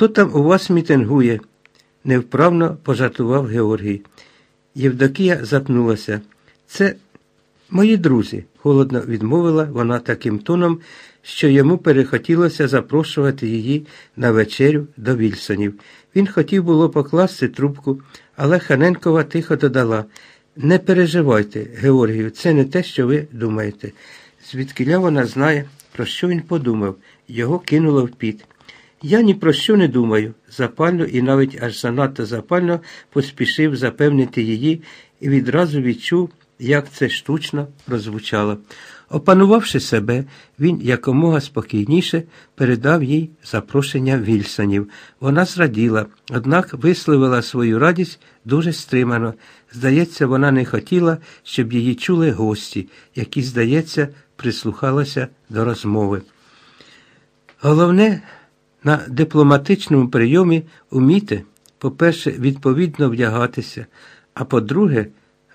Хто там у вас мітингує? невправно пожартував Георгій. Євдокія запнулася. Це мої друзі, холодно відмовила вона таким тоном, що йому перехотілося запрошувати її на вечерю до Вільсонів. Він хотів було покласти трубку, але Ханенкова тихо додала Не переживайте, Георгію, це не те, що ви думаєте. Звідкиля вона знає, про що він подумав, його кинуло в піт. Я ні про що не думаю, запально і навіть аж занадто запально поспішив запевнити її і відразу відчув, як це штучно прозвучало. Опанувавши себе, він якомога спокійніше передав їй запрошення Вільсонів. Вона зраділа, однак висловила свою радість дуже стримано. Здається, вона не хотіла, щоб її чули гості, які, здається, прислухалися до розмови. Головне, на дипломатичному прийомі уміти, по-перше, відповідно вдягатися, а по-друге,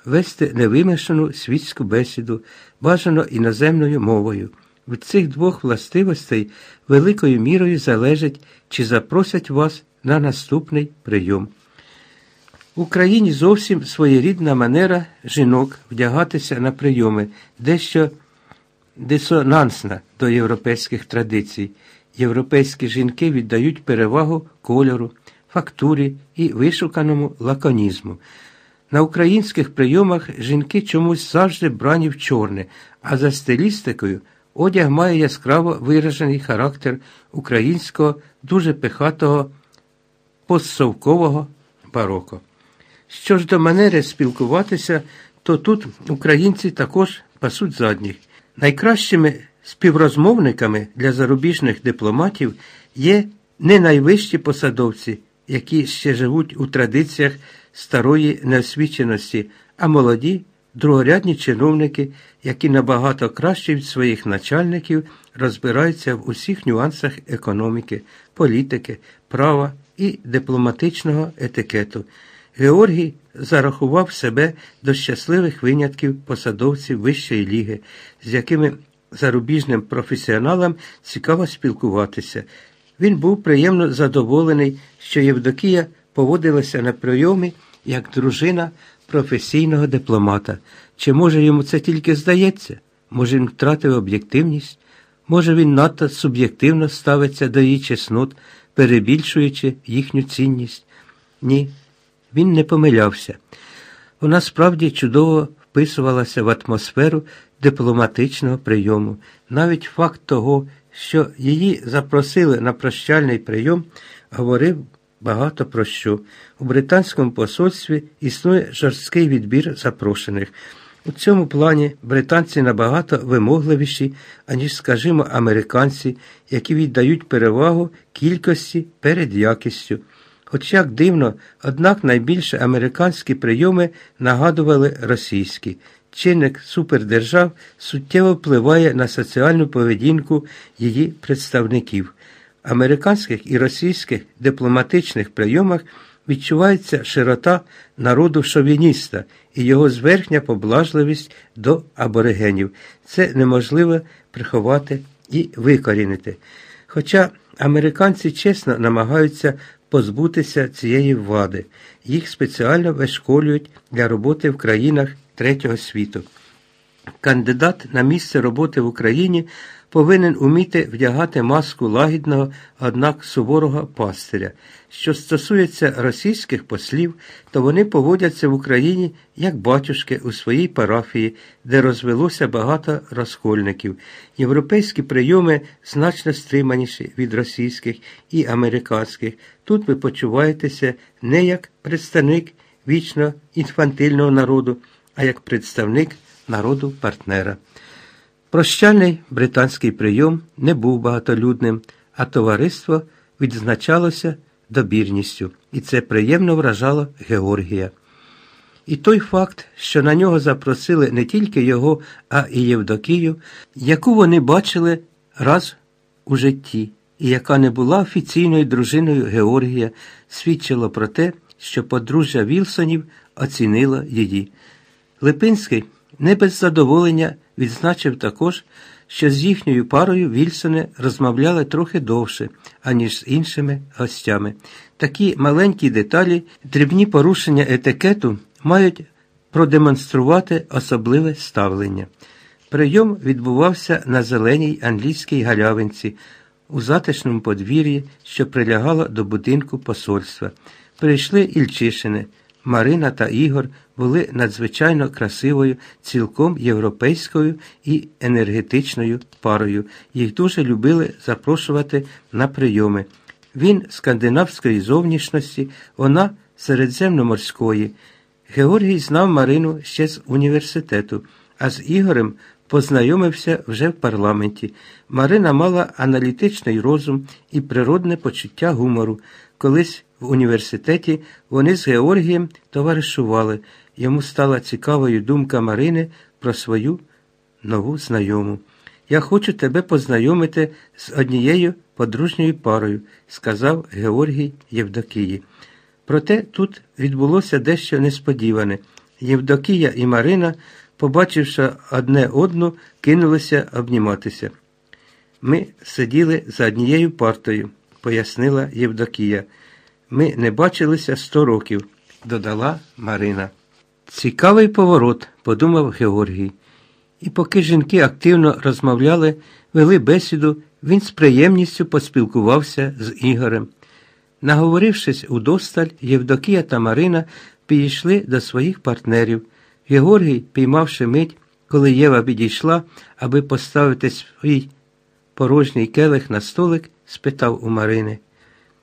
вести невимішану світську бесіду, бажано іноземною мовою. Від цих двох властивостей великою мірою залежить, чи запросять вас на наступний прийом. В Україні зовсім своєрідна манера жінок вдягатися на прийоми, дещо дисонансна до європейських традицій. Європейські жінки віддають перевагу кольору, фактурі і вишуканому лаконізму. На українських прийомах жінки чомусь завжди брані в чорне, а за стилістикою одяг має яскраво виражений характер українського, дуже пихатого постсовкового бароко. Що ж до манери спілкуватися, то тут українці також пасуть задніх. Найкращими співрозмовниками для зарубіжних дипломатів є не найвищі посадовці, які ще живуть у традиціях старої неосвіченості, а молоді, другорядні чиновники, які набагато краще від своїх начальників розбираються в усіх нюансах економіки, політики, права і дипломатичного етикету. Георгій зарахував себе до щасливих винятків посадовців Вищої ліги, з якими зарубіжним професіоналам цікаво спілкуватися. Він був приємно задоволений, що Євдокія поводилася на прийомі як дружина професійного дипломата. Чи може йому це тільки здається? Може, він втратив об'єктивність? Може, він надто суб'єктивно ставиться до її чеснот, перебільшуючи їхню цінність? Ні, він не помилявся. Вона справді чудово вписувалася в атмосферу дипломатичного прийому. Навіть факт того, що її запросили на прощальний прийом, говорив багато про що. У британському посольстві існує жорсткий відбір запрошених. У цьому плані британці набагато вимогливіші, аніж, скажімо, американці, які віддають перевагу кількості перед якістю. Хоч як дивно, однак найбільше американські прийоми нагадували російські. Чинник супердержав суттєво впливає на соціальну поведінку її представників. В американських і російських дипломатичних прийомах відчувається широта народу шовініста і його зверхня поблажливість до аборигенів. Це неможливо приховати і викорінити. Хоча американці чесно намагаються позбутися цієї влади, їх спеціально вишколюють для роботи в країнах третього світу. Кандидат на місце роботи в Україні повинен уміти вдягати маску лагідного, однак суворого пастиря. Що стосується російських послів, то вони поводяться в Україні як батюшки у своїй парафії, де розвелося багато розкольників. Європейські прийоми значно стриманіші від російських і американських. Тут ви почуваєтеся не як представник вічно інфантильного народу, а як представник народу партнера. Прощальний британський прийом не був багатолюдним, а товариство відзначалося добірністю, і це приємно вражало Георгія. І той факт, що на нього запросили не тільки його, а і Євдокію, яку вони бачили раз у житті, і яка не була офіційною дружиною Георгія, свідчило про те, що подружжя Вілсонів оцінило її. Липинський не без задоволення відзначив також, що з їхньою парою Вільсони розмовляли трохи довше, аніж з іншими гостями. Такі маленькі деталі, дрібні порушення етикету мають продемонструвати особливе ставлення. Прийом відбувався на зеленій англійській галявинці у затишному подвір'ї, що прилягало до будинку посольства. Прийшли Ільчишини. Марина та Ігор були надзвичайно красивою, цілком європейською і енергетичною парою. Їх дуже любили запрошувати на прийоми. Він скандинавської зовнішності, вона середземноморської. Георгій знав Марину ще з університету, а з Ігорем познайомився вже в парламенті. Марина мала аналітичний розум і природне почуття гумору. Колись університеті вони з Георгієм товаришували. Йому стала цікавою думка Марини про свою нову знайому. Я хочу тебе познайомити з однією подружньою парою, сказав Георгій Євдокії. Проте тут відбулося дещо несподіване. Євдокія і Марина, побачивши одне одну, кинулися обніматися. Ми сиділи за однією партою, пояснила Євдокія. Ми не бачилися сто років, додала Марина. Цікавий поворот, подумав Георгій. І поки жінки активно розмовляли, вели бесіду, він з приємністю поспілкувався з Ігорем. Наговорившись удосталь, Євдокія та Марина підійшли до своїх партнерів. Георгій, піймавши мить, коли Єва підійшла, аби поставити свій порожній келих на столик, спитав у Марини –